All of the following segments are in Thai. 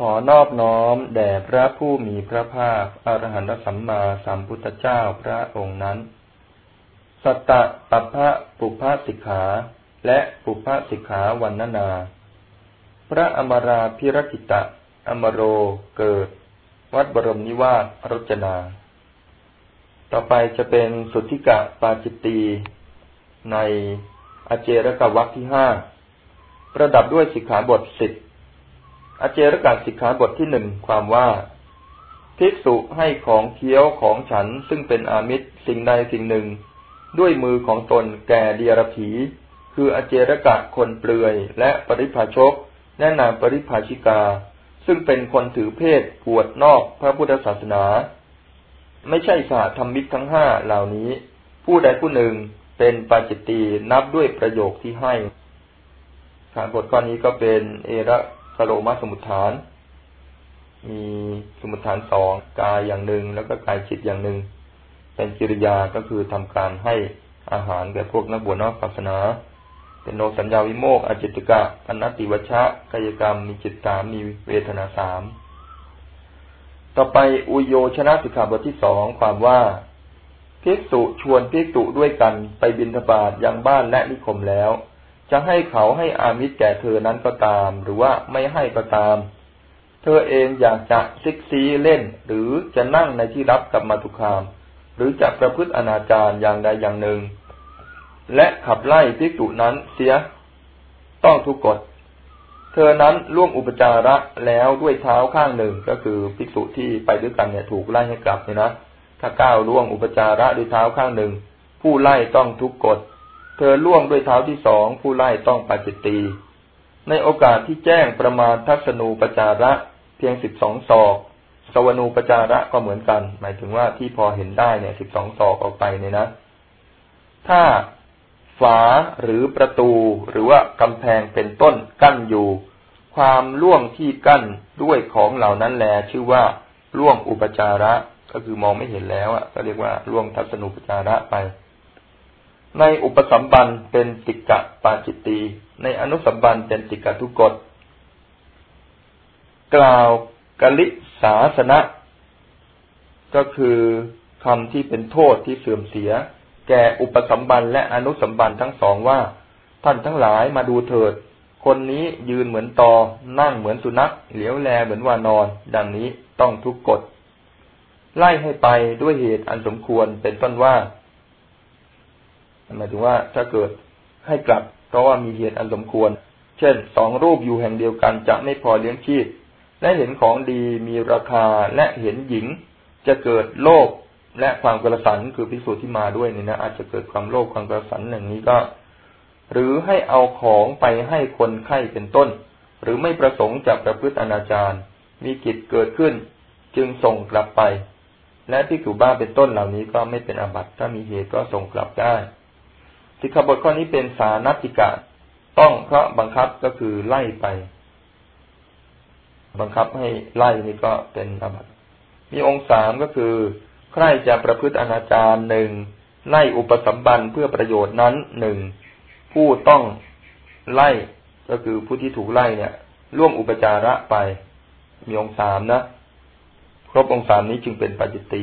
ขอนอบน้อมแด่พระผู้มีพระภาคอรหันตสัมมาสัมพุทธเจ้าพระองค์นั้น สัตตะปัพะปุพพสิกขา และปุพพสิกขาวันนานา พระอมราพิรกิตะ อมโรเกิด วัดบรมนิวาสรจนา ต่อไปจะเป็นสุทธิกะปาจิตตีในอเจรกวักที่ห้าประดับด้วยสิกขาบทสิบ อเจรกะสิกขาบทที่หนึ่งความว่าภิกษุให้ของเคี้ยวของฉันซึ่งเป็นอามิตรสิ่งใดสิ่งหนึ่ง ด้วยมือของตนแก่เดียรผีคืออเจรกะคนเปลือย และปริภาชก แนะนำปริภาชิกา ซึ่งเป็นคนถือเพศปวดนอกพระพุทธศาสนา ไม่ใช่สาธรรมิกทั้งห้าเหล่านี้ ผู้ใดผู้หนึ่งเป็นปาจิตตีนับด้วยประโยคที่ให้ฐานบทข้อนี้ก็เป็นเอระ สโลมาสมุทฐาน มีสมุทฐานสองกายอย่างหนึ่ง แล้วก็กายจิตอย่างหนึ่ง เป็นกิริยาก็คือทำการให้อาหารแก่พวกนักบวชนอกศาสนา เป็นโนสัญญาวิโมกอจิตกะอนัตติวัชะกายกรรมมีจิตสามมีเวทนาสามต่อไปอุโยชนะสิกขาบทที่สองความว่าภิกษุชวนภิกษุด้วยกันไปบินทบาทยังบ้านและนิคมแล้ว จะให้เขาให้อามิตรแก่เธอนั้นก็ตาม หรือว่าไม่ให้ก็ตาม เธอเองอยากจะซิกซีเล่น หรือจะนั่งในที่รับกับมาตุคาม หรือจะประพฤติอนาจารอย่างใดอย่างหนึ่ง และขับไล่ภิกษุนั้นเสีย ต้องทุกกฎ เธอนั้นล่วงอุปจาระแล้วด้วยเท้าข้างหนึ่งก็คือภิกษุที่ไปด้วยกันเนี่ยถูกไล่ให้กลับเนี่ยนะถ้าก้าวล่วงอุปจาระด้วยเท้าข้างหนึ่ง ผู้ไล่ต้องทุกกฎ เธอล่วงด้วยเท้าที่สองผู้ไล่ต้องปาจิตตี ในโอกาสที่แจ้งประมาณทัศนูปจาระเพียงสิบสองศอกสวนูปจาระก็เหมือนกัน หมายถึงว่าที่พอเห็นได้เนี่ยสิบสองศอกออกไปเนี่ยนะ ถ้าฝาหรือประตูหรือว่ากำแพงเป็นต้นกั้นอยู่ ความล่วงที่กั้นด้วยของเหล่านั้นแล ชื่อว่าล่วงอุปจาระก็คือมองไม่เห็นแล้วอะก็เรียกว่าล่วงทัศนุปจาระไป ในอุปสัมบันเป็นติกะปาจิตตีในอนุสัมบันเป็นติกะทุกฎกล่าวกลิสาสนะ ก็คือคำที่เป็นโทษที่เสื่อมเสีย แก่อุปสัมบันและอนุสัมบันทั้งสองว่า ท่านทั้งหลายมาดูเถิด คนนี้ยืนเหมือนตอ นั่งเหมือนสุนัข เหลียวแลเหมือนวานอน ดังนี้ต้องทุกกฎไล่ให้ไปด้วยเหตุอันสมควรเป็นต้นว่า หมายถึงว่าถ้าเกิดให้กลับ เพราะว่ามีเหตุอันสมควร เช่นสองรูปอยู่แห่งเดียวกันจะไม่พอเลี้ยงชีพ และเห็นของดีมีราคาและเห็นหญิง จะเกิดโลภและความกระสันคือพิสูจน์ที่มาด้วยเนี่ยนะอาจจะเกิดความโลภความกระสันอย่างนี้ก็ หรือให้เอาของไปให้คนไข้เป็นต้น หรือไม่ประสงค์จะประพฤติอนาจารมีกิจเกิดขึ้น จึงส่งกลับไป และที่ถูบ้าเป็นต้นเหล่านี้ก็ไม่เป็นอาบัติถ้ามีเหตุก็ส่งกลับได้ สิกขาบทข้อนี้เป็นสานัติกะ ต้องเพราะบังคับก็คือไล่ไป บังคับให้ไล่นี่ก็เป็นอบัตมีองค์สามก็คือ ใครจะประพฤติอนาจารหนึ่งไล่อุปสัมบันเพื่อประโยชน์นั้นหนึ่งผู้ต้องไล่ก็คือผู้ที่ถูกไล่เนี่ยล่วงอุปจาระไป มีองค์สามนะรบองค์สามนี้จึงเป็นปัจจิตี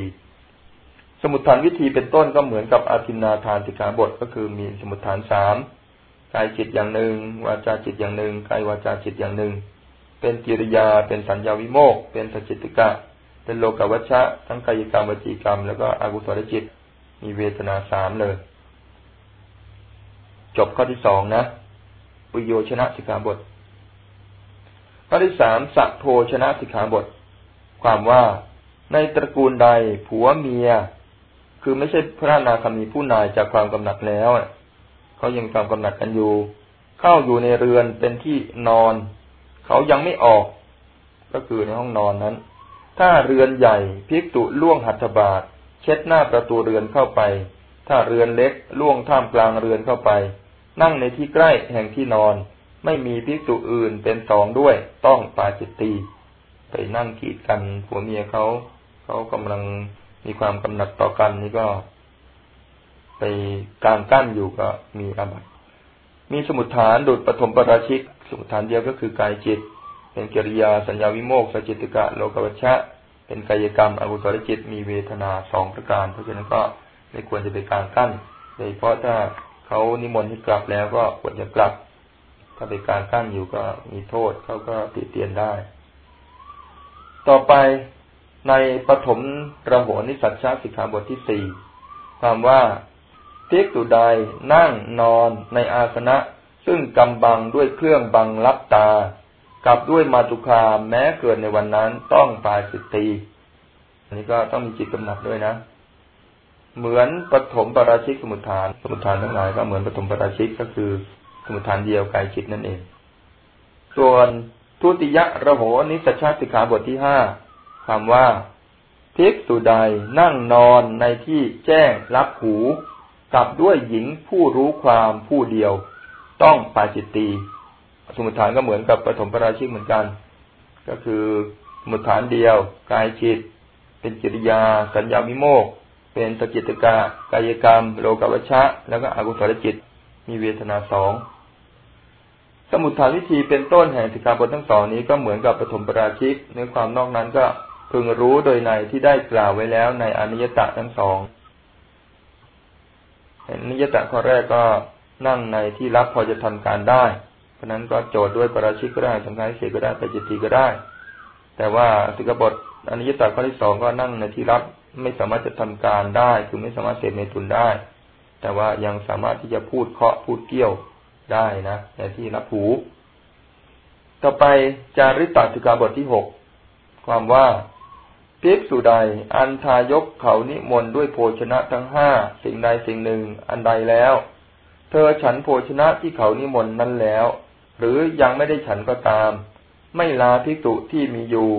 สมุทฐานวิธีเป็นต้นก็เหมือนกับอาทินนาทานสิกขาบทก็คือมีสมุทฐานสามกายจิตอย่างหนึ่ง วาจาจิตอย่างหนึ่งกายวาจาจิตอย่างหนึ่ง เป็นกิริยาเป็นสัญญาวิโมกเป็นสจิติกะ เป็นโลกวัชชะ ทั้งกายกรรมวจีกรรม แล้วก็อกุศลจิต มีเวทนาสามเลย จบข้อที่สองนะอุโยชนะสิกขาบท ข้อที่สามสัพโพชนะสิกขาบท ความว่าในตระกูลใดผัวเมีย คือไม่ใช่พระนาคามีผู้นายจากความกำหนัดแล้วเขายังความกำหนัดกันอยู่ เข้าอยู่ในเรือนเป็นที่นอน เขายังไม่ออก ก็คือในห้องนอนนั้น ถ้าเรือนใหญ่พิกตุล่วงหัตถบาทเช็ดหน้าประตูเรือนเข้าไป ถ้าเรือนเล็กล่วงท่ามกลางเรือนเข้าไป นั่งในที่ใกล้แห่งที่นอน ไม่มีพิกตุอื่นเป็นสองด้วย ต้องปาจิตตีไปนั่งกีดกันผัวเมียเขาเขากำลัง มีความกำหนัดต่อกันนี่ก็ ไปกางกั้นอยู่ก็มีอาบัตมีสมุทฐานดุดปฐมปราชิก สมุทฐานเดียวก็คือกายจิต เป็นกิริยาสัญญาวิโมกสจิตกะโลกวัชชะ เป็นกายกรรมอกุศลจิตมีเวทนาสองประการ เพราะฉะนั้นก็ไม่ควรจะไปการกั้นโดยเฉพาะถ้าเขานิมนต์ให้กลับแล้วก็ควรจะกลับ ถ้าไปการกั้นอยู่ก็มีโทษเขาก็ติเตียนได้ ต่อไป ในปฐมระโหนิสัชชาสิกขาบทที่สี่ความว่าเทกตุใดนั่งนอนในอาสนะ ซึ่งกำบังด้วยเครื่องบังลับตา กับด้วยมาตุคามแม้เกิดในวันนั้นต้องปาสิตีอันนี้ก็ต้องมีจิตกำหนัดด้วยนะ เหมือนปฐมปราชิกสมุทฐาน สมุทฐานทั้งหลายก็เหมือนปฐมปราชิกก็คือสมุทฐานเดียวกายจิตนั่นเอง ส่วนทุติยะระโหนิสัชชาสิกขาบทที่ห้า คำว่าภิกษุใดนั่งนอนในที่แจ้งรับหูกับด้วยหญิงผู้รู้ความผู้เดียว ต้องปาจิตตีสมุทฐานก็เหมือนกับปฐมปราชิกเหมือนกัน ก็คือสมุทฐานเดียว กายจิต เป็นกิริยา สัญญาวิโมกเป็นสกิตกะกายกรรม โลกวัชชะ แล้วก็อกุศลจิต มีเวทนาสองสมุทฐานวิธีเป็นต้นแห่งสิกขาบททั้งสองนี้ก็เหมือนกับปฐมปราชิกในความนอกนั้นก็ พึงรู้โดยในที่ได้กล่าวไว้แล้วในอนิยตะทั้งสองเห็นิยตะข้อแรกก็นั่งในที่รับพอจะทำการได้ เพราะนั้นก็โจทย์ด้วยปราชิกก็ได้ทำการเสียก็ได้ไปจิตติก็ได้ แต่ว่าสิกบทอนิยตะข้อที่สองก็นั่งในที่รับไม่สามารถจะทำการได้ คือไม่สามารถเสพเมตุนได้ แต่ว่ายังสามารถที่จะพูดเคาะพูดเกี้ยวได้นะในที่รับหู ต่อไปจาริตติกาบทที่หกความว่า ภิกษุใด อันทายกเขานิมนต์ด้วยโภชนะทั้งห้าสิ่งใดสิ่งหนึ่ง อันใดแล้ว เธอฉันโภชนะที่เขานิมนต์นั้นแล้ว หรือยังไม่ได้ฉันก็ตาม ไม่ลาภิกษุที่มีอยู่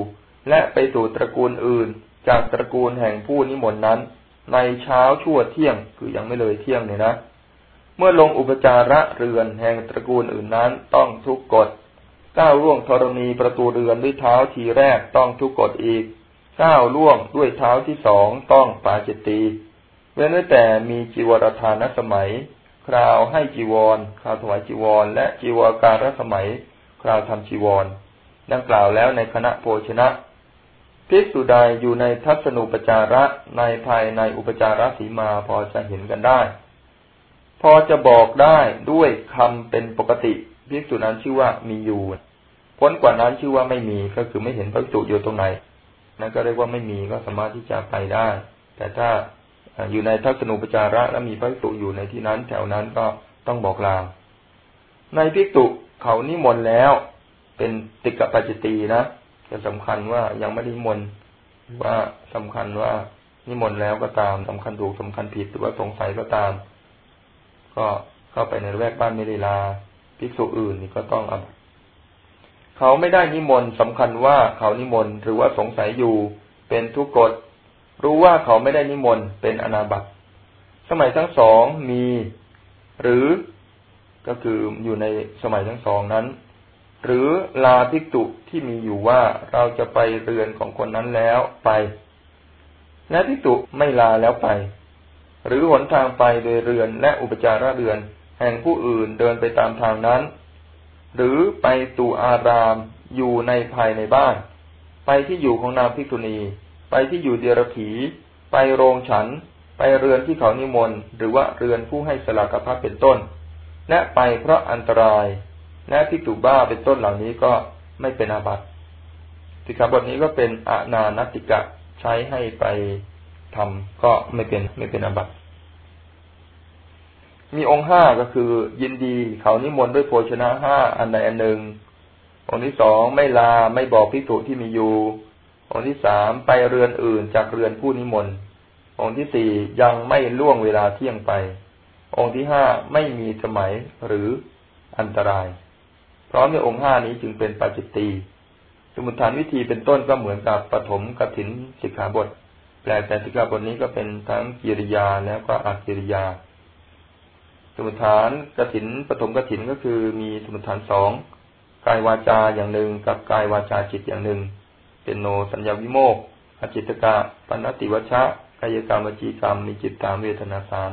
และไปสู่ตระกูลอื่น จากตระกูลแห่งผู้นิมนต์นั้น ในเช้าชั่วเที่ยงคือยังไม่เลยเที่ยงเนี่ยนะเมื่อลงอุปจาระเรือนแห่งตระกูลอื่นนั้นต้องทุกกฎก้าวล่วงธรณีประตูเรือนด้วยเท้าทีแรกต้องทุกกฎอีก ก้าวล่วงด้วยเท้าที่สองต้องปาจิตตีเว้นไว้แต่มีจีวรทานสมัย คราวให้จีวร คราวถวายจีวร และจีวรการสมัย คราวทำจีวร ดังกล่าวแล้วในคณะโภชนะภิกษุใดอยู่ในทัศนุปจาระในภายในอุปจารสีมาพอจะเห็นกันได้ พอจะบอกได้ด้วยคำเป็นปกติภิกษุนั้นชื่อว่ามีอยู่ พ้นกว่านั้นชื่อว่าไม่มีก็คือไม่เห็นพระจุอยู่ตรงไหน นั่นก็เรียกว่าไม่มีก็สามารถที่จะไปได้ แต่ถ้าอยู่ในทัศนุปจาระ แล้วมีพระตุอยู่ในที่นั้น แถวนั้นก็ต้องบอกลาในพิกตุเขานิมนต์แล้ว เป็นติกปัจจตีนะจะสำคัญว่ายังไม่ได้นิมนต์ว่าสำคัญว่านิมนต์แล้วก็ตามสำคัญถูกสำคัญผิดหรือว่าสงสัยก็ตาม ก็เข้าไปในแวกบ้านไม่ได้ลาภิกษุอื่นนี่ก็ต้องอ เขาไม่ได้นิมนต์สำคัญว่าเขานิมนต์หรือว่าสงสัยอยู่เป็นทุกกฎ รู้ว่าเขาไม่ได้นิมนต์เป็นอนาบัติสมัยทั้งสองมี หรือก็คืออยู่ในสมัยทั้งสองนั้น หรือลาภิกตุที่มีอยู่ว่าเราจะไปเรือนของคนนั้นแล้วไป และภิกตุไม่ลาแล้วไป หรือหนทางไปโดยเรือนและอุปจาระเรือน แห่งผู้อื่นเดินไปตามทางนั้น หรือไปตูอารามอยู่ในภายในบ้าน ไปที่อยู่ของนางภิกษุณี ไปที่อยู่เดียรผีไปโรงฉัน ไปเรือนที่เขานิมนต์ หรือว่าเรือนผู้ให้สลากพัดเป็นต้น และไปเพราะอันตราย และภิกษุบ้าเป็นต้นเหล่านี้ก็ไม่เป็นอาบัติสิกขาบทนี้ก็เป็นอานานติกะใช้ให้ไปทำก็ไม่เป็นไม่เป็นอาบัติ มีองค์ห้าก็คือ ยินดีเขานิมนต์ด้วยโภชนะห้าอันใดอันหนึ่ง องค์ที่สองไม่ลาไม่บอกพิสุที่มีอยู่ องค์ที่สามไปเรือนอื่นจากเรือนผู้นิมนต์องค์ที่สี่ยังไม่ล่วงเวลาเที่ยงไป องค์ที่ห้าไม่มีสมัยหรืออันตราย เพราะในองค์ห้านี้จึงเป็นปัจจิตีสมุทฐานวิธีเป็นต้นก็เหมือนกับปฐมกถินสิกขาบท แปลแต่สิกขาบทนี้ก็เป็นทั้งกิริยาแล้วก็อักิริยา สมุทฐานกถินปฐมกถินก็คือมีสมุทฐานสองกายวาจาอย่างหนึ่งกับกายวาจาจิตอย่างหนึ่ง เป็นโนสัญญาวิโมกอจิตกะปัญติวัชะกายกรรมวจีกรรมมีจิตตามเวทนาสาร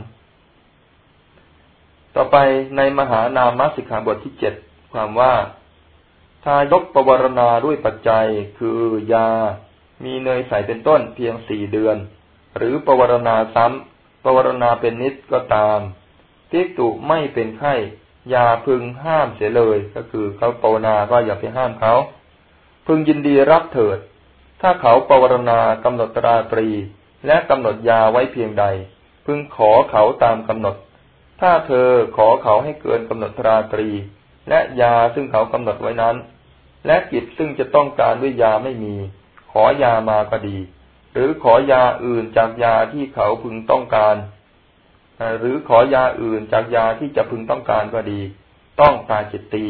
ต่อไปในมหานามสิกขาบทที่เจ็ดความว่าทายกปวารณาด้วยปัจจัย คือยา มีเนยใสเป็นต้นเพียงสี่เดือน หรือปวารณาซ้ำปวารณาเป็นนิดก็ตาม ภิกตุไม่เป็นไข้อย่าพึงห้ามเสียเลย ก็คือเขาปวนาก็อย่าไปห้ามเขา พึงยินดีรับเถิด ถ้าเขาปวารณากำหนดตราตรี และกำหนดยาไว้เพียงใด พึงขอเขาตามกำหนด ถ้าเธอขอเขาให้เกินกำหนดตราตรี และยาซึ่งเขากำหนดไว้นั้น และกิจซึ่งจะต้องการด้วยยาไม่มี ขอยามาก็ดี หรือขอยาอื่นจากยาที่เขาพึงต้องการ หรือขอยาอื่นจากยาที่จะพึงต้องการก็ดี ต้องตาจิตตี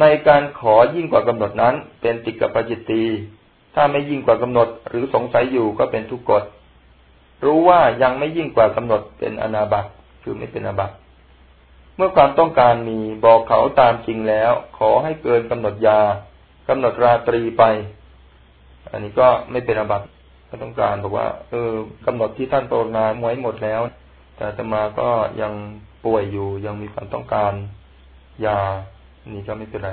ในการขอยิ่งกว่ากำหนดนั้น เป็นติกปจิตตีถ้าไม่ยิ่งกว่ากำหนด หรือสงสัยอยู่ก็เป็นทุกกฎรู้ว่ายังไม่ยิ่งกว่ากำหนดเป็นอนาบัตคือไม่เป็นอาบัตเมื่อความต้องการมีบอกเขาตามจริงแล้ว ขอให้เกินกำหนดยากำหนดราตรีไป อันนี้ก็ไม่เป็นอาบัติ ก็ต้องการบอกว่า เออกำหนดที่ท่านปรนนาไว้หมดแล้ว แต่ตมาก็ยังป่วยอยู่ยังมีความต้องการยานี่ก็ไม่เป็นไร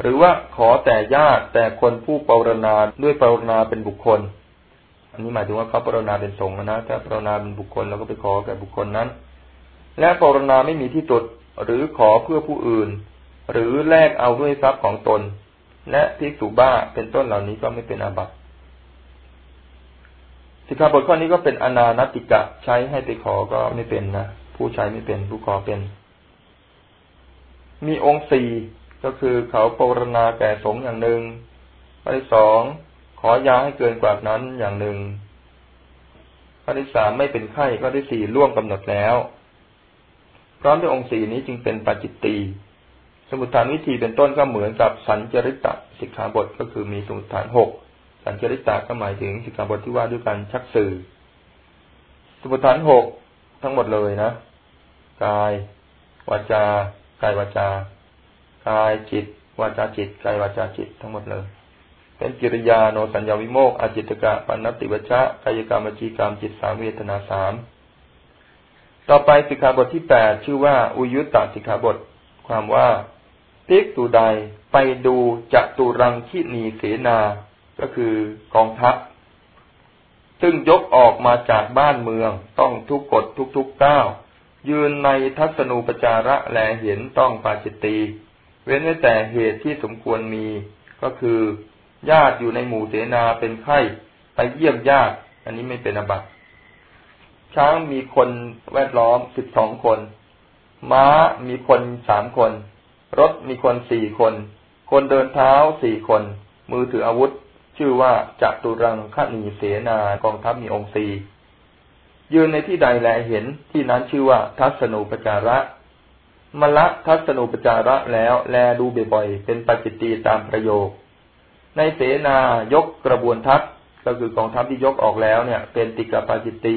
หรือว่าขอแต่ญาติแต่คนผู้ปรนนาด้วยปรนนาเป็นบุคคล อันนี้หมายถึงว่าเขาปรนนาเป็นสงฆ์นะถ้าปรนนาเป็นบุคคลเราก็ไปขอแก่บุคคลนั้น และปรนนาไม่มีที่ตุดหรือขอเพื่อผู้อื่น หรือแลกเอาด้วยทรัพย์ของตน และทิสุบ้าเป็นต้นเหล่านี้ก็ไม่เป็นอาบัติ สิกขาบทข้อนี้ก็เป็นอนานติกะใช้ให้ไปขอก็ไม่เป็นนะผู้ใช้ไม่เป็นผู้ขอเป็น มีองค์สี่ก็คือเขาปรณาแก่สงอย่างหนึ่งข้อที่สองขอยาให้เกินกว่านั้นอย่างหนึ่งข้อที่สามไม่เป็นไข้ข้อที่สี่ล่วงกำหนดแล้วพร้อมด้วยองค์สี่นี้จึงเป็นปัจจิตตีสมุทฐานวิธีเป็นต้นก็เหมือนกับสัญจริตะสิกขาบทก็คือมีสมุทฐานหก สัญจริตาก็หมายถึงสิกขาบทที่ว่าด้วยการชักสื่อ สมุทฐานหกทั้งหมดเลยนะ กายวาจา กายวาจา กายจิต วาจาจิต กายวาจาจิตทั้งหมดเลย เป็นกิริยาโนสัญญาวิโมกอาจิตกะปัณติวัชะกายกรรมจีกรรมจิตสามเวทนาสามต่อไปสิกขาบทที่แปดชื่อว่า อุยุตตสิกขาบท ความว่าภิกตุใดไปดูจัตุรังคินีเสนา ก็คือกองทัพ ซึ่งยกออกมาจากบ้านเมืองต้องทุกกฎทุกๆก้าวยืนในทัศนูปจาระแลเห็นต้องปาจิตตีเว้นไว้แต่เหตุที่สมควรมี ก็คือญาติอยู่ในหมู่เสนาเป็นไข้ไปเยี่ยมญาติ อันนี้ไม่เป็นอบัติช้างมีคนแวดล้อมสิบสองคน ม้ามีคนสามคน รถมีคนสี่คน คนเดินเท้าสี่คน มือถืออาวุธ ชื่อว่าจัตุรังคณีเสนากองทัพมีองค์สียืนในที่ใดแลเห็นที่นั้นชื่อว่าทัศนูปจาระมละทัศนูปจาระแล้วแลดูบ่อยๆเป็นปัจจิตีตามประโยค ในเสนายกกระบวนทัพก็คือกองทัพที่ยกออกแล้วเนี่ย เป็นติกาปาจิตตี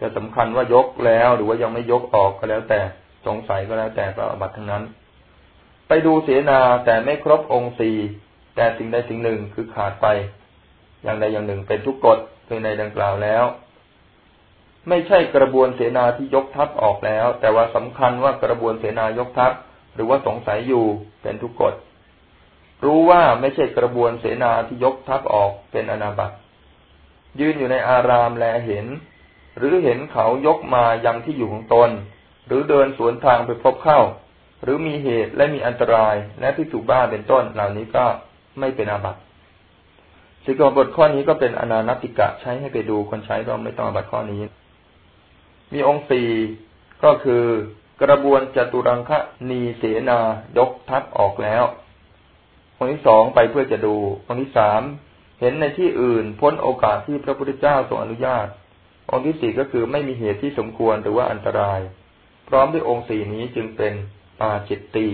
จะสำคัญว่ายกแล้วหรือว่ายังไม่ยกออกก็แล้วแต่สงสัยก็แล้วแต่ก็อบัตทั้งนั้น ไปดูเสนาแต่ไม่ครบองค์สี่ แต่สิ่งใดสิ่งหนึ่งคือขาดไป อย่างใดอย่างหนึ่งเป็นทุกกฎเป็นในดังกล่าวแล้ว ไม่ใช่กระบวนเสนาที่ยกทัพออกแล้ว แต่ว่าสำคัญว่ากระบวนเสนายกทัพ หรือว่าสงสัยอยู่เป็นทุกกฎรู้ว่าไม่ใช่กระบวนเสนาที่ยกทัพออกเป็นอนาบัติยืนอยู่ในอารามแลเห็น หรือเห็นเขายกมายังที่อยู่ของตน หรือเดินสวนทางไปพบเข้า หรือมีเหตุและมีอันตรายและพิสูบ้าเป็นต้นเหล่านี้ก็ ไม่เป็นอาบัติสิกขาบทข้อนี้ก็เป็นอนานติกะใช้ให้ไปดูคนใช้ก็ไม่ต้องอาบัติข้อนี้ มีองค์สี่ก็คือกระบวนจตุรังคะนีเสนายกทัพออกแล้วองค์ที่สองไปเพื่อจะดูองค์ที่สามเห็นในที่อื่นพ้นโอกาสที่พระพุทธเจ้าทรงอนุญาต องค์ที่สี่ก็คือไม่มีเหตุที่สมควรหรือว่าอันตราย พร้อมด้วยองค์สี่นี้จึงเป็นปาจิตตี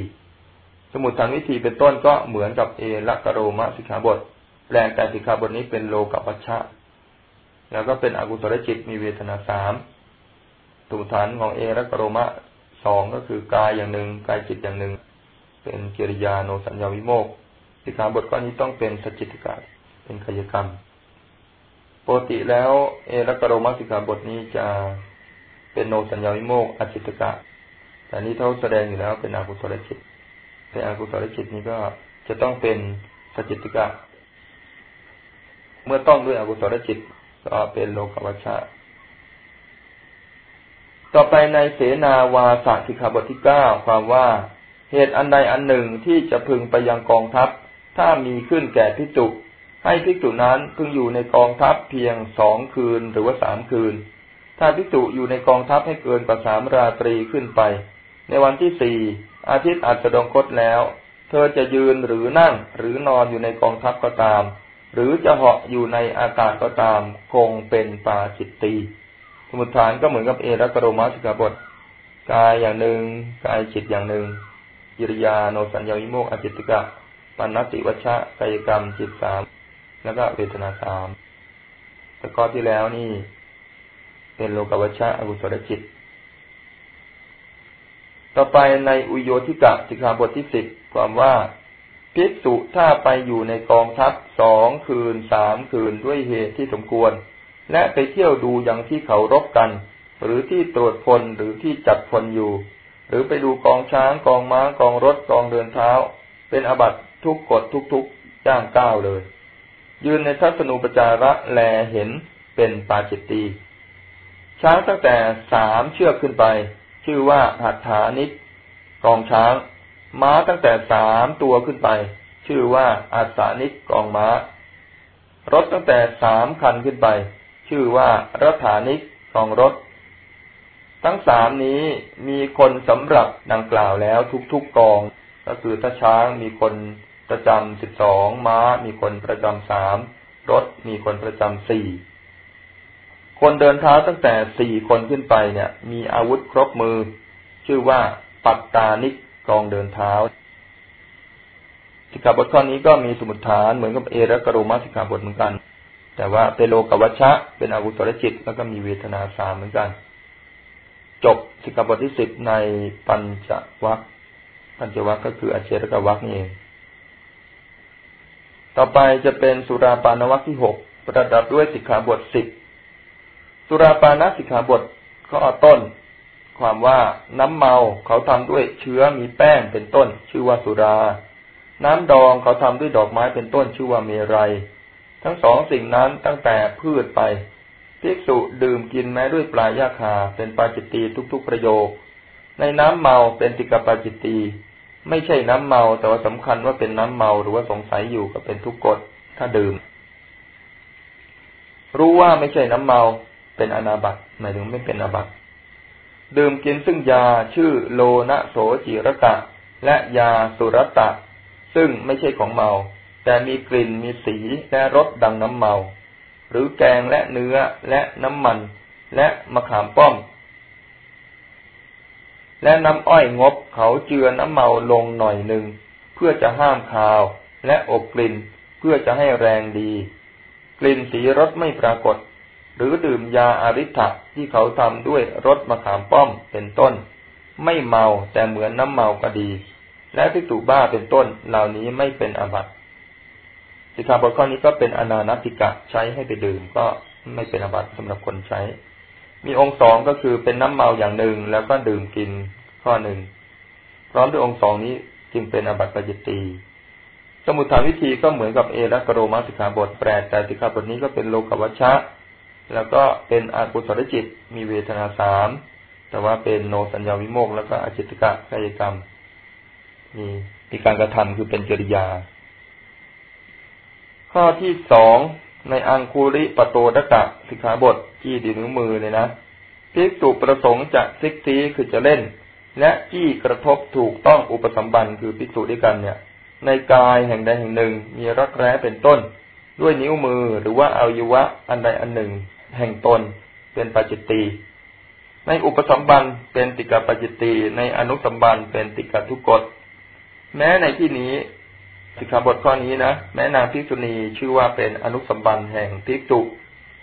สมุดทางวิธีเป็นต้นก็เหมือนกับเอลักโรมะสิกขาบทแปลงแต่สิกขาบทนี้เป็นโลกัปัชชะ แล้วก็เป็นอกุศลจิตมีเวทนาสามสมุดฐานของเอลักโรมะสองก็คือกายอย่างหนึ่งกายจิตอย่างหนึ่ง เป็นกิริยาโนสัญญาวิโมกสิกขาบทข้อนนี้ต้องเป็นสจิตกาเป็นขยกรรมปกติแล้วเอรักโรมสิกขาบทนี้จะเป็นโนสัญญาวิโมกอจิตกะ แต่นี้เขาแสดงอยู่แล้วเป็นอกุศลจิต เป็นอกุศลจิตนี้ก็จะต้องเป็นสจิติกะ เมื่อต้องด้วยอกุศลจิตก็เป็นโลกวัชชะต่อไปในเสนาวาสสิกขาบทที่เก้าความว่าเหตุอันใดอันหนึ่งที่จะพึงไปยังกองทัพ ถ้ามีขึ้นแก่พิจุให้พิจุนั้นพึงอยู่ในกองทัพเพียงสองคืนหรือว่าสามคืน ถ้าพิจุอยู่ในกองทัพให้เกินกว่าสามราตรีขึ้นไป ในวันที่สี่ อาทิตย์อาจจะดงคตแล้ว เธอจะยืนหรือนั่งหรือนอนอยู่ในกองทัพก็ตาม หรือจะเหาะอยู่ในอากาศก็ตาม คงเป็นปาจิตตีสมุทฐานก็เหมือนกับเอรักโรมาสิกาบทกายอย่างหนึ่งกายจิตอย่างหนึ่งยิริยาโนสัญญาวิโมกอจิติกะปัณติวัชชะกายกรรมจิตสามแล้วก็เวทนาสามแต่ก้อที่แล้วนี่ เป็นโลกวัชชะอกุศลจิต ต่อไปในอุโยธิกะสิกขาบทที่สิบความว่าภิกษุถ้าไปอยู่ในกองทัพสองคืนสามคืนด้วยเหตุที่สมควร และไปเที่ยวดูอย่างที่เขารบกัน หรือที่ตรวจพลหรือที่จัดพลอยู่ หรือไปดูกองช้างกองม้ากองรถกองเดินเท้า เป็นอบัตทุกกฎทุกๆย่างก้าวเลย ยืนในทัศนูปจาระแลเห็นเป็นปาจิตตีช้างตั้งแต่สามเชือกขึ้นไป ชื่อว่าหัตถานิกกองช้าง ม้าตั้งแต่สามตัวขึ้นไป ชื่อว่าอาสานิกกองม้า รถตั้งแต่สามคันขึ้นไป ชื่อว่ารัฐานิกกองรถ ทั้งสามนี้มีคนสำหรับดังกล่าวแล้วทุกๆกอง ก็คือถ้าช้างมีคนประจำสิบสองม้า มีคนประจำสามรถมีคนประจำสี่ คนเดินเท้าตั้งแต่สี่คนขึ้นไปเนี่ย มีอาวุธครบมือ ชื่อว่าปัตตานิกกองเดินเท้าสิกขาบทข้อนี้ก็มีสมุดฐานเหมือนกับเอรักโรมาสิกขาบทเหมือนกัน แต่ว่าเป็นโลกวัชชะ เป็นอาวุธสรจิตแล้วก็มีเวทนาสามเหมือนกัน จบสิกขาบทที่สิบในปัญจวัคปัญจวัคก็คืออาเชรกวัคนี่เองต่อไปจะเป็นสุราปานวัคที่หกประดับด้วยสิกขาบทสิบ สุราปานสิกขาบทข้อต้น ความว่าน้ำเมาเขาทำด้วยเชื้อมีแป้งเป็นต้น ชื่อว่าสุรา น้ำดองเขาทำด้วยดอกไม้เป็นต้น ชื่อว่าเมรัยทั้งสองสิ่งนั้นตั้งแต่พืชไปภิกษุดื่มกินแม้ด้วยปลายาคา เป็นปาจิตตีทุกๆประโยค ในน้ำเมาเป็นติกปาจิตตีไม่ใช่น้ำเมาแต่ว่าสำคัญว่าเป็นน้ำเมาหรือว่าสงสัยอยู่ก็เป็นทุกกฎถ้าดื่ม รู้ว่าไม่ใช่น้ำเมา เป็นอนาบัตหมายถึงไม่เป็นอาบัตดื่มกินซึ่งยาชื่อโลนะโสจิรกะและยาสุรตะ ซึ่งไม่ใช่ของเมา แต่มีกลิ่นมีสีและรสดังน้ำเมา หรือแกงและเนื้อและน้ำมัน และมะขามป้อม และน้ำอ้อยงบเขาเจือน้ำเมาลงหน่อยหนึ่ง เพื่อจะห้ามคาว และอบกลิ่น เพื่อจะให้แรงดี กลิ่นสีรสไม่ปรากฏ หรือดื่มยาอาริ t ะที่เขาทำด้วยรสมะขามป้อมเป็นต้น ไม่เมาแต่เหมือนน้ำเมาก็ดี และพิสูบ้าเป็นต้นเหล่านี้ไม่เป็นอบัติสิกขาบทข้อนี้ก็เป็นอนานติกะใช้ให้ไปดื่มก็ไม่เป็นอบัติสำหรับคนใช้ มีองค์สองก็คือเป็นน้ำเมาอย่างหนึ่งแล้วก็ดื่มกินข้อหนึ่งพร้อมด้วยองค์สองนี้จึงเป็นอบัติปจิตีสมุทฐานวิธีก็เหมือนกับเอรักโรมาสิกขาบทแปดแต่สิกขาบทนี้ก็เป็นโลกวัชชะ แล้วก็เป็นอากุศลจิต มีเวทนาสาม แต่ว่าเป็นโนสัญญาวิโมกแล้วก็อจิตกะกายกรรม มีมีการกระทำคือเป็นจริยา ข้อที่สองในอังคูริปโตดกะสิกขาบทจี้ดีนิ้วมือเลยนะภิกษุประสงค์จะซิกซีคือจะเล่น และจี้กระทบถูกต้องอุปสัมบันคือภิกษุด้วยกันเนี่ย ในกายแห่งใดแห่งหนึ่งมีรักแร้เป็นต้น ด้วยนิ้วมือหรือว่าอายุวะอันใดอันหนึ่ง แห่งตนเป็นปัจจิตีในอุปสมบันเป็นติกาปัจจิตีในอนุสมบันเป็นติกาทุกกฎแม้ในที่นี้สิกขาบทข้อนี้นะแม้นางภิกษุณีชื่อว่าเป็นอนุสมบันแห่งภิกษุ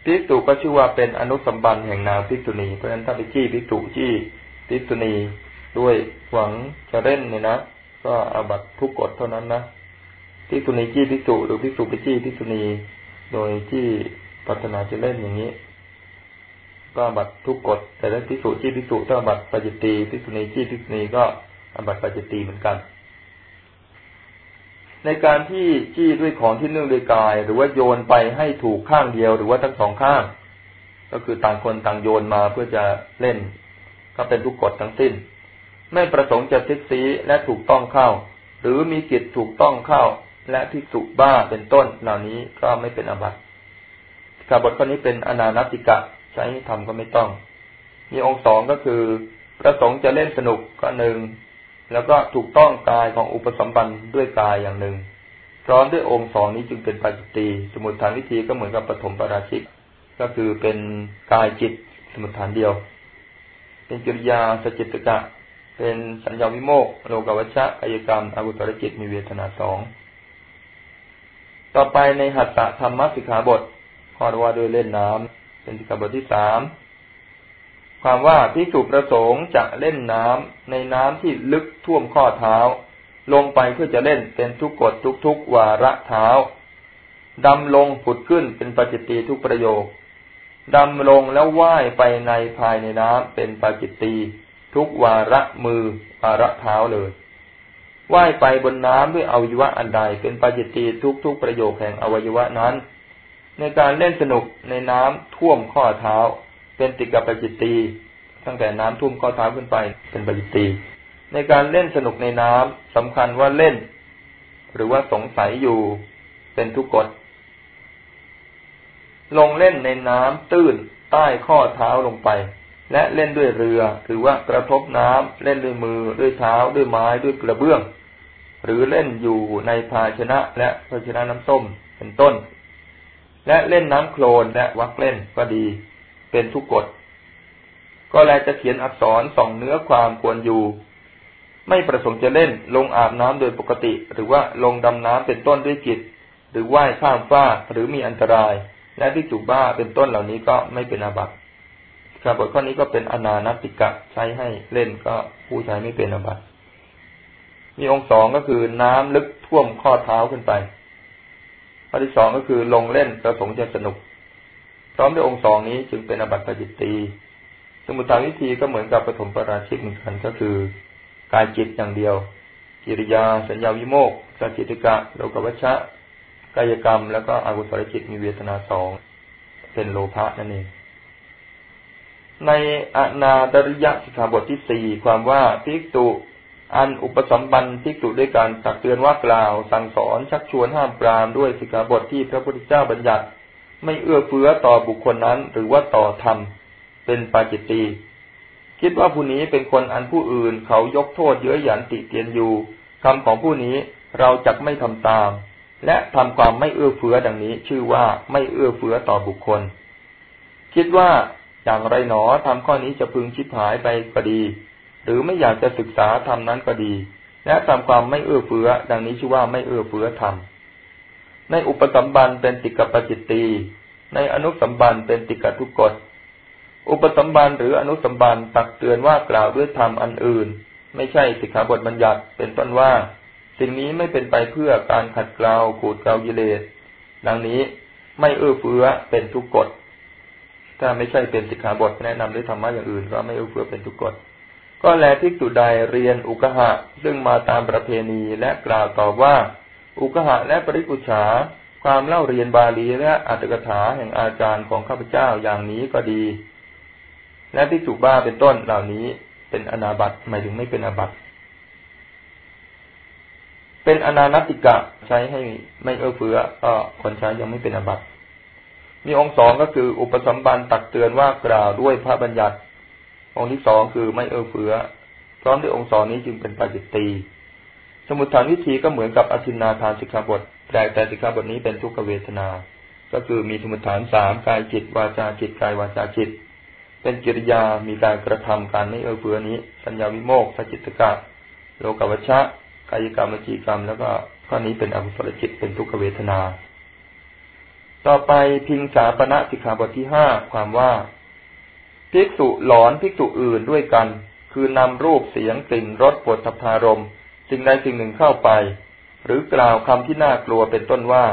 ภิกษุก็ชื่อว่าเป็นอนุสมบันแห่งนางภิกษุณีเพราะฉะนั้นถ้าไปจี้ภิกษุจี้ภิกษุณีด้วยหวังจะเล่นเนี่ยนะก็อาบัตทุกกฎเท่านั้นนะภิกษุณีจี้ภิกษุหรือภิกษุไปจี้ภิกษุณี โดยที่ ปัฒนาจะเล่นอย่างนี้ ก็บัตทุกกฎแต่ถ้าภิกษุจี้ภิกษุถ้าบัตปจิตีภิกษุณีจี้ภิกษุณีก็อบัตปจิตีเหมือนกัน ในการที่จี้ด้วยของที่เนื่องด้วยกาย หรือว่าโยนไปให้ถูกข้างเดียว หรือว่าทั้งสองข้าง ก็คือต่างคนต่างโยนมาเพื่อจะเล่น ก็เป็นทุกกฎทั้งสิ้น ไม่ประสงค์จะทิศสีและถูกต้องเข้า หรือมีกิจถูกต้องเข้าและที่สุบ้าเป็นต้นเหล่านี้ก็ไม่เป็นอบัติ กาบทข้อนี้เป็นอนานติกะใช้ทำก็ไม่ต้อง มีองค์สองก็คือประสงค์จะเล่นสนุกก็หนึ่งแล้วก็ถูกต้องกายของอุปสมบันด้วยกายอย่างหนึ่งพร้อมด้วยองค์สองนี้จึงเป็นปัจจิตีสมุทฐานวิธีก็เหมือนกับปฐมปราชิก ก็คือเป็นกายจิตสมุทฐานเดียว เป็นกิริยาสจิตกะ เป็นสัญญาวิโมกโลกวัชชะอายกรรมอกุตรจิตมีเวทนาสองต่อไปในหัตถธรรมสิกขาบท ข้อว่าโดยเล่นน้ำเป็นสิกขาบทที่สามความว่าพิสุประสงค์จะเล่นน้ำในน้ำที่ลึกท่วมข้อเท้า ลงไปเพื่อจะเล่นเป็นทุกกฎทุกทุกวาระเท้าดำลงผุดขึ้นเป็นปจจิตีทุกประโยคดำลงแล้วว่ายไปในภายในน้ำเป็นปัจจิตีทุกวาระมือวาระเท้าเลยว่ายไปบนน้ำด้วยอวัยวะอันใดเป็นปัจจิตีทุกทุกประโยคแห่งอวัยวะนั้น ในการเล่นสนุกในน้ำท่วมข้อเท้า เป็นติกับปจิตตีตั้งแต่น้ำท่วมข้อเท้าขึ้นไปเป็นปจิตตีในการเล่นสนุกในน้ำสำคัญว่าเล่น หรือว่าสงสัยอยู่เป็นทุกกฎลงเล่นในน้ำตื้นใต้ข้อเท้าลงไป และเล่นด้วยเรือหรือว่ากระทบน้ำเล่นด้วยมือด้วยเท้าด้วยไม้ด้วยกระเบื้อง หรือเล่นอยู่ในภาชนะและภาชนะน้ำส้มเป็นต้น และเล่นน้ำโคลนและวักเล่นก็ดี เป็นทุกกฎ ก็แลจะเขียนอักษรส่องเนื้อความควรอยู่ ไม่ประสงค์จะเล่นลงอาบน้ำโดยปกติ หรือว่าลงดำน้ำเป็นต้นด้วยกิจหรือว่ายข้ามฟ้าหรือมีอันตราย และที่จุบ้าเป็นต้นเหล่านี้ก็ไม่เป็นอาบัติครับบทข้อนี้ก็เป็นอนานติกะใช้ให้เล่นก็ผู้ใช้ไม่เป็นอาบัติมีองค์สองก็คือน้ำลึกท่วมข้อเท้าขึ้นไป ข้อที่สองก็คือลงเล่นประสงค์จะสนุก พร้อมด้วยองค์สองนี้จึงเป็นอบัติปจิตตีสมุทาวิธีก็เหมือนกับปฐมปราชิกเหมือนกันก็คือกายจิตอย่างเดียว กิริยา สัญญาวิโมกสัจจิตกะโลกวัชชะกายกรรม แล้วก็อกุศลจิตมีเวทนาสองเป็นโลภะนั่นเองในอนาดริยสิกขาบทที่สี่ความว่าภิกษุ อันอุปสมบันภิกษุด้วยการตักเตือนว่ากล่าว สั่งสอนชักชวนห้ามปรามด้วยสิกขาบทที่พระพุทธเจ้าบัญญัติ ไม่เอื้อเฟื้อต่อบุคคลนั้น หรือว่าต่อธรรม เป็นปาจิตตีคิดว่าผู้นี้เป็นคนอันผู้อื่นเขายกโทษเยอะหยันติเตียนอยู่คำของผู้นี้เราจักไม่ทำตาม และทำความไม่เอื้อเฟื้อดังนี้ ชื่อว่าไม่เอื้อเฟื้อต่อบุคคล คิดว่าอย่างไรหนอทำข้อนี้จะพึงชิบหายไปก็ดี หรือไม่อยากจะศึกษาทำนั้นก็ดี และทำความไม่เอื้อเฟื้อ ดังนี้ชื่อว่าไม่เอื้อเฟื้อทำในอุปสัมบันเป็นติกปจิตตีในอนุสัมบันเป็นติกทุกกฎอุปสัมบันหรืออนุสัมบันตักเตือนว่ากล่าวด้วยธรรมอันอื่น ไม่ใช่สิกขาบทบัญญัติเป็นต้นว่า สิ่งนี้ไม่เป็นไปเพื่อการขัดเกลาขูดเกลากิเลสดังนี้ไม่เอื้อเฟื้อเป็นทุกกฎถ้าไม่ใช่เป็นสิกขาบทแนะนำด้วยธรรมะอย่างอื่น ก็ไม่เอื้อเฟื้อเป็นทุกกฎ ก็แลทิกตุใดเรียนอุกหะซึ่งมาตามประเพณีและกล่าวตอบว่า อุกหะและปริกุชาความเล่าเรียนบาลีและอัตถกถาแห่งอาจารย์ของข้าพเจ้าอย่างนี้ก็ดี และที่สุบ้าเป็นต้นเหล่านี้เป็นอนาบัตหมายถึงไม่เป็นอาบัตเป็นอนานัติกะใช้ให้ไม่เอื้อเฟื้อก็คนใช้ยังไม่เป็นอาบัตมีองค์สองก็คืออุปสมบันตักเตือนว่ากล่าวด้วยพระบัญญัติ องค์ที่สองคือไม่เอื้อเฟื้อพร้อมด้วยองค์สองนี้จึงเป็นปาจิตตีสมุทฐานวิธีก็เหมือนกับอธินาทานสิกขาบทแต่แต่สิกขาบทนี้เป็นทุกขเวทนา ก็คือมีสมุทฐานสามกายจิต วาจาจิตกายวาจาจิต เป็นกิริยามีการกระทำการไม่เอื้อเฟื้อนี้ สัญญาวิโมกขจิตกะโลกวัชชะกายกรรมจิกรรม แล้วก็ข้อนี้เป็นอกุศลจิตเป็นทุกขเวทนา ต่อไปพิงสาปณะสิกขาบทที่ห้าความว่า ภิกษุหลอนภิกษุอื่นด้วยกัน คือนำรูปเสียงกลิ่นรสปวดทัพารมสิ่งใดสิ่งหนึ่งเข้าไป หรือกล่าวคำที่น่ากลัวเป็นต้นว่า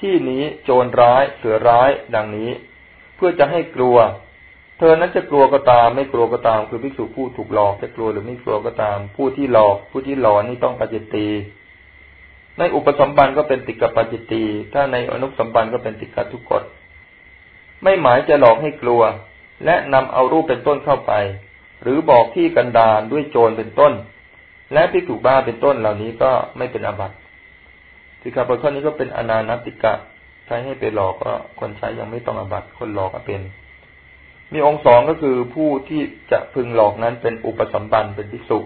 ที่นี้โจรร้ายเสือร้ายดังนี้ เพื่อจะให้กลัว เธอนั้นจะกลัวก็ตาม ไม่กลัวก็ตาม คือภิกษุผู้ถูกหลอกจะกลัวหรือไม่กลัวก็ตาม ผู้ที่หลอก ผู้ที่หลอนนี่ต้องปฏิตีในอุปสมบันก็เป็นติกปัจจิตี ถ้าในอนุสมบันก็เป็นติกทุกกฎ ไม่หมายจะหลอกให้กลัว และนำเอารูปเป็นต้นเข้าไป หรือบอกที่กันดารด้วยโจรเป็นต้น และพิกุบ้าเป็นต้นเหล่านี้ก็ไม่เป็นอบัติสิกขาบทข้อนี้ก็เป็นอนานติกะ ใช้ให้ไปหลอกก็คนใช้ยังไม่ต้องอบัติคนหลอกก็เป็น มีองค์สองก็คือผู้ที่จะพึงหลอกนั้นเป็นอุปสัมบันเป็นพิสุ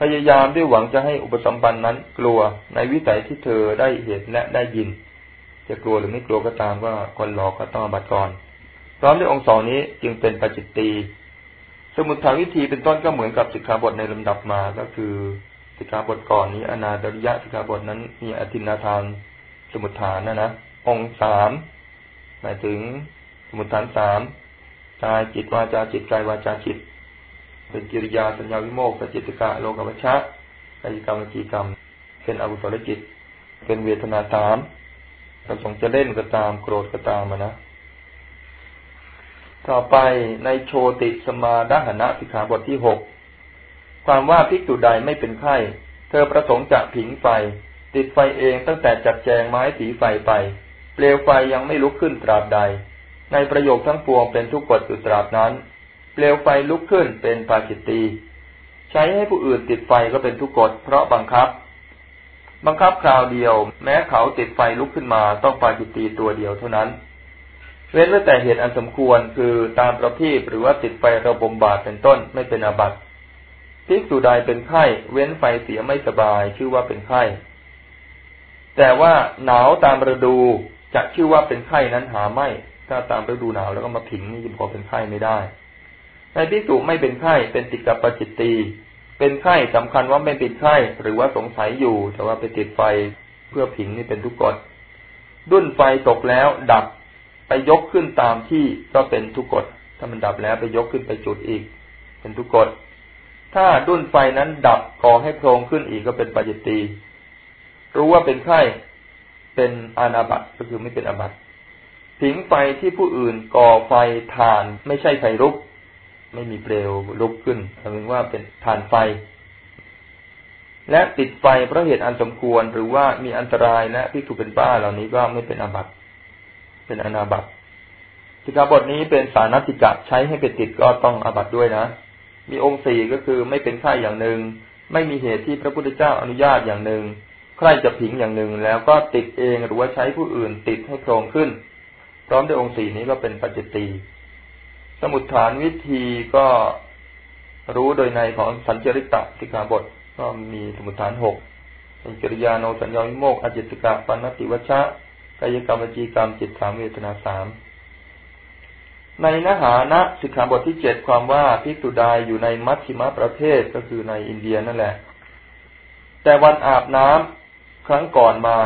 พยายามด้วยหวังจะให้อุปสัมบันนั้นกลัวในวิสัยที่เธอได้เห็นและได้ยิน จะกลัวหรือไม่กลัวก็ตามว่าคนหลอกก็ต้องบัติก่อน พร้อมด้วยองค์สองนี้จึงเป็นปจจิตตีสมุทฐาวิธีเป็นต้นก็เหมือนกับสิกขาบทในลำดับมาก็คือสิกขาบทก่อนนี้ อนาดริยะสิกขาบทนั้นมีอธินาทานสมุทฐานนะนะองค์สามหมายถึงสมุทฐานสามกายจิตวาจาจิตกายวาจาจิต เป็นกิริยาสัญญาวิโมกขจิตกะโลกวัชชะกายกรรมจีกรรม เป็นอกุศลจิต เป็นเวทนาสาม ประสงค์จะเล่นก็ตามโกรธก็ตามนะ ต่อไปในโชติสมาดหนะสิกขาบทที่หกความว่าภิกษุใดไม่เป็นไข้ เธอประสงค์จะผิงไฟ ติดไฟเองตั้งแต่จัดแจงไม้สีไฟไป เปลวไฟยังไม่ลุกขึ้นตราบใด ในประโยคทั้งปวงเป็นทุกกฎอยู่ตราบนั้น เปลวไฟลุกขึ้นเป็นปาจิตตี ใช้ให้ผู้อื่นติดไฟก็เป็นทุกกฎเพราะบังคับ บังคับคราวเดียว แม้เขาติดไฟลุกขึ้นมาต้องปาจิตตีตัวเดียวเท่านั้น เว้นไว้แต่เหตุอันสมควรคือตามประพีหรือว่าติดไฟระบมบาดเป็นต้นไม่เป็นอาบัติภิกษุใดเป็นไข้ เว้นไฟเสียไม่สบาย ชื่อว่าเป็นไข้ แต่ว่าหนาวตามฤดูจะชื่อว่าเป็นไข้นั้นหาไม่ ถ้าตามฤดูหนาวแล้วก็มาผิงนี่พอเป็นไข้ไม่ได้ในภิกษุไม่เป็นไข้เป็นติดกับปจิตตี เป็นไข้สำคัญว่าไม่เป็นไข้หรือว่าสงสัยอยู่ แต่ว่าไปติดไฟเพื่อผิงนี่เป็นทุกกฎดุนไฟตกแล้ว ดับไปยกขึ้นตามที่ก็เป็นทุกกฎถ้ามันดับแล้วไปยกขึ้นไปจุดอีก เป็นทุกกฎถ้าดุ้นไฟนั้นดับก่อให้โพรงขึ้นอีกก็เป็นปัจจิตีรู้ว่าเป็นไข้เป็นอานาบัตก็คือไม่เป็นอาบัตผิงไฟที่ผู้อื่นก่อไฟทานไม่ใช่ไฟลุก ไม่มีเปลวลุกขึ้นแปลว่าเป็นทานไฟ และติดไฟเพราะเหตุอันสมควรหรือว่ามีอันตรายและพิกุเป็นบ้าเหล่านี้ก็ไม่เป็นอาบัตเป็นอนาบัตสิกขาบทนี้เป็นสารติกะใช้ให้เป็นติดก็ต้องอาบัตด้วยนะ มีองค์สี่ก็คือไม่เป็นไข้อย่างหนึ่ง ไม่มีเหตุที่พระพุทธเจ้าอนุญาตอย่างหนึ่ง ใครจะผิงอย่างหนึ่งแล้วก็ติดเองหรือว่าใช้ผู้อื่นติดให้โครงขึ้น พร้อมด้วยองค์สี่นี้ก็เป็นปัจจิตี สมุดฐานวิธีก็รู้โดยในของสัญจริตะสิกขาบท ก็มีสมุดฐานหกเป็นจริยาโนสัญญาวิโมกอจิตกะปันติวัชะกายกรรมวจีกรรมจิตสามเวทนาสามในนหานะสิกขาบทที่เจ็ดความว่าภิกษุใดอยู่ในมัชชิมะประเทศก็คือในอินเดียนั่นแหละ แต่วันอาบน้ำครั้งก่อนมา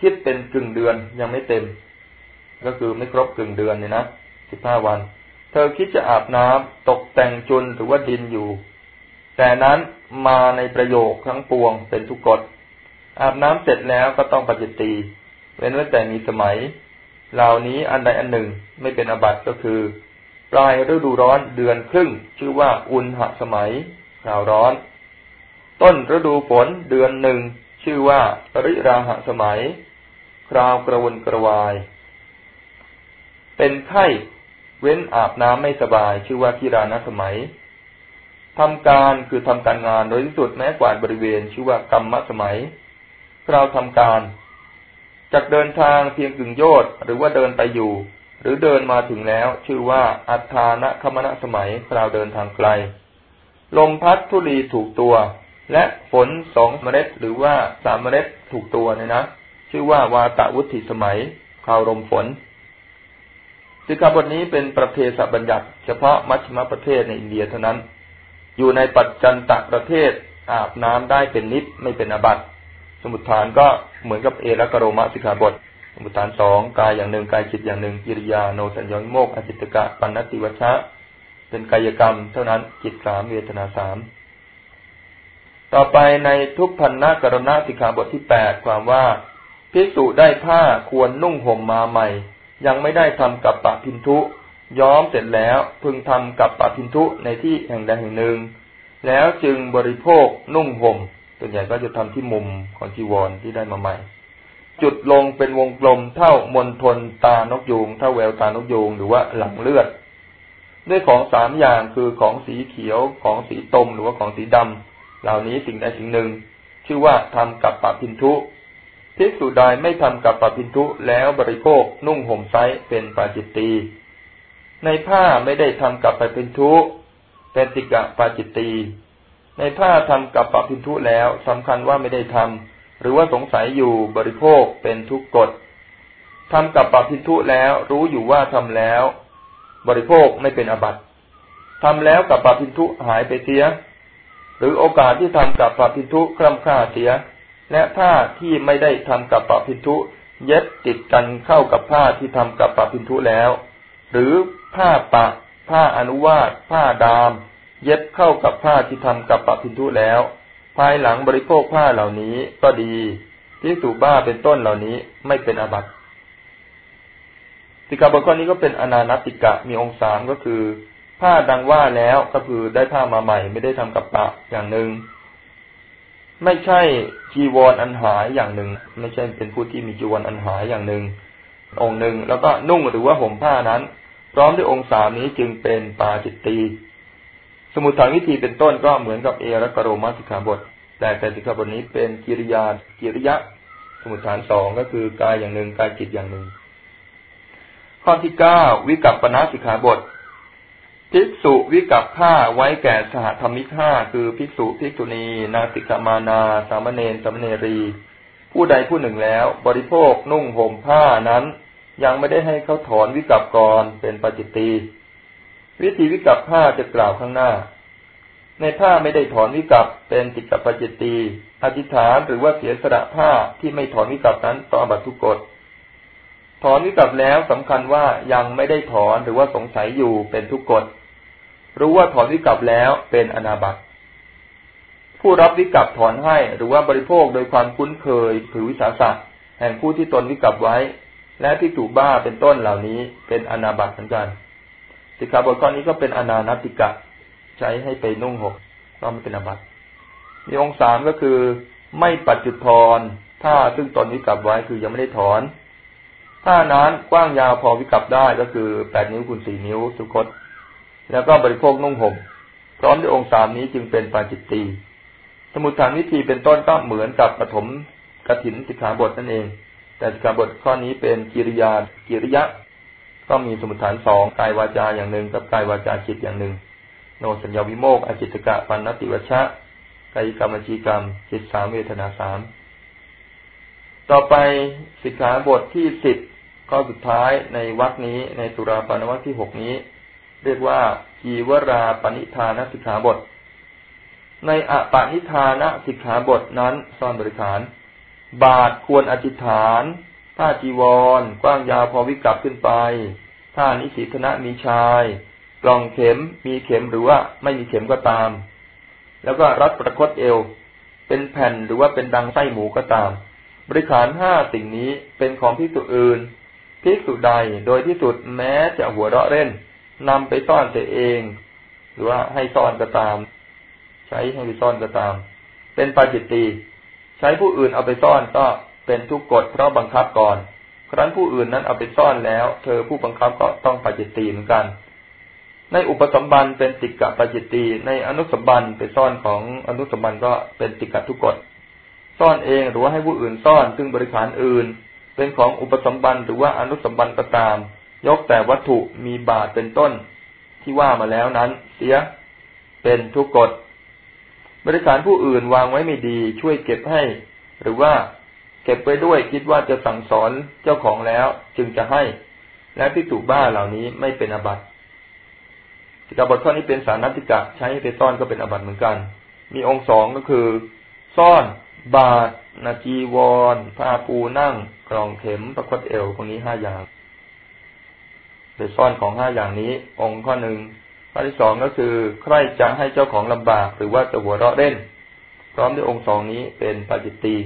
คิดเป็นกึ่งเดือนยังไม่เต็ม ก็คือไม่ครบกึ่งเดือนเนี่ยนะสิบห้าวัน เธอคิดจะอาบน้ำตกแต่งจุนหรือว่าดินอยู่ แต่นั้นมาในประโยคทั้งปวงเป็นทุกกฎ อาบน้ำเสร็จแล้วก็ต้องปฏิตีเว้นไว้แต่มีสมัย เหล่านี้อันใดอันหนึ่งไม่เป็นอบัติก็คือ ปลายฤดูร้อนเดือนครึ่ง ชื่อว่าอุณหสมัยคราวร้อน ต้นฤดูฝนเดือนหนึ่งชื่อว่าริราหสมัย คราวกระวนกระวาย เป็นไข้ เว้นอาบน้ำไม่สบายชื่อว่าทิรานสมัยทำการคือทำการงานโดยที่สุดแม้กวาดบริเวณ ชื่อว่ากรรมสมัยคราวทำการจากเดินทางเพียงกึ่งโยชน์หรือว่าเดินไปอยู่ หรือเดินมาถึงแล้ว ชื่อว่าอัฏฐานะคมณะสมัยคราวเดินทางไกล ลมพัดทุลีถูกตัว และฝนสองเมล็ดหรือว่าสามเมล็ดถูกตัวเนี่ยนะ ชื่อว่าวาตะวุฒิสมัยคราวลมฝน สิกขาบทนี้เป็นประเพศบัญญัติ เฉพาะมัชฌิมประเทศในอินเดียเท่านั้น อยู่ในปัจจันตประเทศอาบน้ำได้เป็นนิดไม่เป็นอบัติสมุทฐานก็เหมือนกับเอรกโรมะสิกขาบท สมุทฐานสองกายอย่างหนึ่งกายจิตอย่างหนึ่งกิริยาโนสัญญโมกอจิตกะปันติวัชะเป็นกายกรรม เท่านั้นจิตสามเวทนาสามต่อไปในทุกพันนากรณะสิกขาบทที่แปดความว่าพิสุได้ผ้าควรนุ่งห่มมาใหม่ ยังไม่ได้ทำกับปะพินทุย้อมเสร็จแล้วพึงทำกับปะพินทุในที่แห่งใดแห่งหนึ่ง แล้วจึงบริโภคนุ่งห่มส่วนใหญ่ก็จะทำที่มุมของจีวรที่ได้มาใหม่ จุดลงเป็นวงกลมเท่ามนทนตานกยูงเท่าแววตานกยูงหรือว่าหลังเลือด ด้วยของสามอย่างคือของสีเขียวของสีตมหรือว่าของสีดำเหล่านี้สิ่งใดสิ่งหนึ่ง ชื่อว่าทำกับปะพินทุ ภิกษุใดไม่ทำกับปะพินทุแล้วบริโภคนุ่งห่มไซเป็นปาจิตตีในผ้าไม่ได้ทำกับปะพินทุเป็นติกะปาจิตตีในผ้าทำกับปะพินทุแล้วสำคัญว่าไม่ได้ทำหรือว่าสงสัยอยู่บริโภคเป็นทุกกฎทำกับปะพินทุแล้วรู้อยู่ว่าทำแล้ว บริโภคไม่เป็นอบัติทำแล้วกับปะพินทุหายไปเสีย หรือโอกาสที่ทำกับปะพินทุคล่ำค่าเสีย และผ้าที่ไม่ได้ทำกับปะพินทุ เย็ดติดกันเข้ากับผ้าที่ทำกับปะพินทุแล้ว หรือผ้าปะ ผ้าอนุวาตผ้าดาม เย็บเข้ากับผ้าที่ทำกับปะพินทุแล้ว ภายหลังบริโภคผ้าเหล่านี้ก็ดีที่สูบ้าเป็นต้นเหล่านี้ไม่เป็นอาบัติสิกขาบทข้อนี้ก็เป็นอนานติกะมีองค์สามก็คือ ผ้าดังว่าแล้วก็คือได้ผ้ามาใหม่ ไม่ได้ทำกับปะอย่างหนึ่ง ไม่ใช่จีวรอันหายอย่างหนึ่ง ไม่ใช่เป็นผู้ที่มีจีวรอันหายอย่างหนึ่ง องค์หนึ่งแล้วก็นุ่งหรือว่าห่มผ้านั้น พร้อมด้วยองค์สามนี้จึงเป็นปาจิตตีสมุทฐานวิธีเป็นต้นก็เหมือนกับเอรักโรมาสิกขาบท แต่แต่สิกขาบทนี้เป็นกิริยากิริยะ สมุทฐานสองก็คือกายอย่างหนึ่งกายจิตอย่างหนึ่ง ข้อที่เก้าวิกัปปนาสิกขาบท ภิกษุวิกัปผ้าไว้แก่สหธรรมิกห้าคือภิกษุภิกษุณี นาสิกามานา สามเณรสามเณรี ผู้ใดผู้หนึ่งแล้ว บริโภคนุ่งห่มผ้านั้น ยังไม่ได้ให้เขาถอนวิกัปก่อนเป็นปจิตตีวิธีวิกัปผ้าจะกล่าวข้างหน้า ในผ้าไม่ได้ถอนวิกัปเป็นติกปัจจิตีอธิษฐานหรือว่าเสียสละผ้าที่ไม่ถอนวิกัปนั้นต่อบัตทุกกฎ ถอนวิกัปแล้วสำคัญว่ายังไม่ได้ถอนหรือว่าสงสัยอยู่เป็นทุกกฎรู้ว่าถอนวิกัปแล้วเป็นอนาบัตผู้รับวิกัปถอนให้หรือว่าบริโภคโดยความคุ้นเคยถือวิสาสะแห่งผู้ที่ตนวิกัปไว้ และที่ถูกบ้าเป็นต้นเหล่านี้เป็นอนาบัตเหมือนกันสิกขาบทข้อนี้ก็เป็นอนานติกะ ใช้ให้ไปนุ่งหกก็ไม่เป็นอบัตมีองค์สามก็คือ ไม่ปัจจุทรถ้าซึ่งตนวิกับไว้คือยังไม่ได้ถอน ถ้านั้นกว้างยาวพอวิกับได้ก็คือแปดนิ้วคูณสี่นิ้วสุคต แล้วก็บริโภคนุ่งห่มพร้อมด้วยองค์สามนี้จึงเป็นปาจิตตีสมุทฐานวิธีเป็นต้นก็เหมือนกับปฐมกถินสิกขาบทนั่นเอง แต่สิกขาบทข้อนี้เป็นกิริยากิริยะ ก็มีสมุทฐานสองกายวาจาอย่างหนึ่งกับกายวาจาจิตอย่างหนึ่ง โนสัญญาวิโมกอจิตกะปันนติวชะกายกรรมจีกรรมจิตสามเวทนาสาม ต่อไปสิกขาบทที่สิบข้อสุดท้ายในวรรคนี้ในสุราปานวรรคที่หกนี้ เรียกว่ากีวราปณิธานสิกขาบท ในอปานิธานสิกขาบทนั้นซ่อนบริขารบาทควรอธิษฐานถ้าจีวร กว้างยาวพอวิกับขึ้นไปถ้านิสิธนะมีชาย กล่องเข็มมีเข็มหรือว่าไม่มีเข็มก็ตาม แล้วก็รัดประคตเอว เป็นแผ่นหรือว่าเป็นดังไส้หมูก็ตาม บริขารห้าสิ่งนี้เป็นของพิสุอื่นพิสุใดโดยที่สุดแม้จะหัวเราะเล่นนำไปซ่อนตัวเอง หรือว่าให้ซ่อนก็ตาม ใช้ให้ไปซ่อนก็ตาม เป็นปาจิตตีใช้ผู้อื่นเอาไปซ่อนก็เป็นทุกกฎเพราะบังคับก่อน ครั้นผู้อื่นนั้นเอาไปซ่อนแล้ว เธอผู้บังคับก็ต้องปจิตตีเหมือนกัน ในอุปสมบันเป็นติกะปจิตตีในอนุสมบันไปซ่อนของอนุสมบันก็เป็นติกะทุกกฎ ซ่อนเองหรือว่าให้ผู้อื่นซ่อนซึ่งบริขารอื่น เป็นของอุปสมบันหรือว่าอนุสมบันก็ตาม ยกแต่วัตถุมีบาทเป็นต้นที่ว่ามาแล้วนั้น เสียเป็นทุกกฎบริขารผู้อื่นวางไว้ไม่ดี ช่วยเก็บให้ หรือว่าเก็บไว้ด้วยคิดว่าจะสั่งสอนเจ้าของแล้วจึงจะให้ และพิจุบ้าเหล่านี้ไม่เป็นอบัติสิกาบทข้อนี้เป็นสารนัติกะใช้ไปซ่อนก็เป็นอบัติเหมือนกัน มีองค์สองก็คือ ซ่อน บาทนาจีวรผ้าปูนั่งกรองเข็มประคตเอวพวกนี้ห้าอย่างไปซ่อนของห้าอย่างนี้ องค์ข้อหนึ่งข้อที่สองก็คือ ใครจะให้เจ้าของลำบากหรือว่าจะหัวเราะเล่น พร้อมด้วยองค์สองนี้เป็นปาจิตตี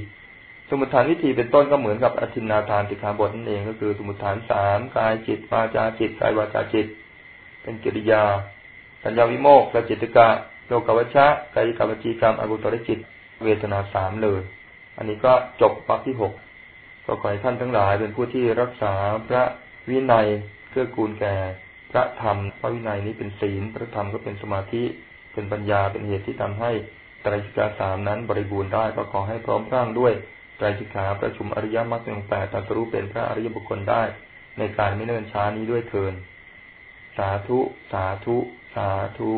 สมุทฐานวิธีเป็นต้นก็เหมือนกับอธินาทานติขาบทนั่นเองก็คือ สมุทฐานสามกายจิตวาจาจิตกายวาจาจิต เป็นกิริยา สัญญาวิโมกขและจิตกะโลกวัชชะกายกรรมจีกรรมอกุตรจิต เวทนาสามเลย อันนี้ก็จบปักที่หกก็ขอให้ท่านทั้งหลายเป็นผู้ที่รักษาพระวินัยเพื่อกูลแก่ พระธรรม พระวินัยนี้เป็นศีล พระธรรมก็เป็นสมาธิ เป็นปัญญา เป็นเหตุที่ทำให้ไตรสิกาสามนั้นบริบูรณ์ได้ ก็ขอให้พร้อมร่างด้วยไตรสิกขาประชุมอริยมรรคองแปดตัสรู้เป็นพระอริยบุคคลได้ ในการไม่เนิ่นช้านี้ด้วยเทิน สาธุ สาธุ สาธุ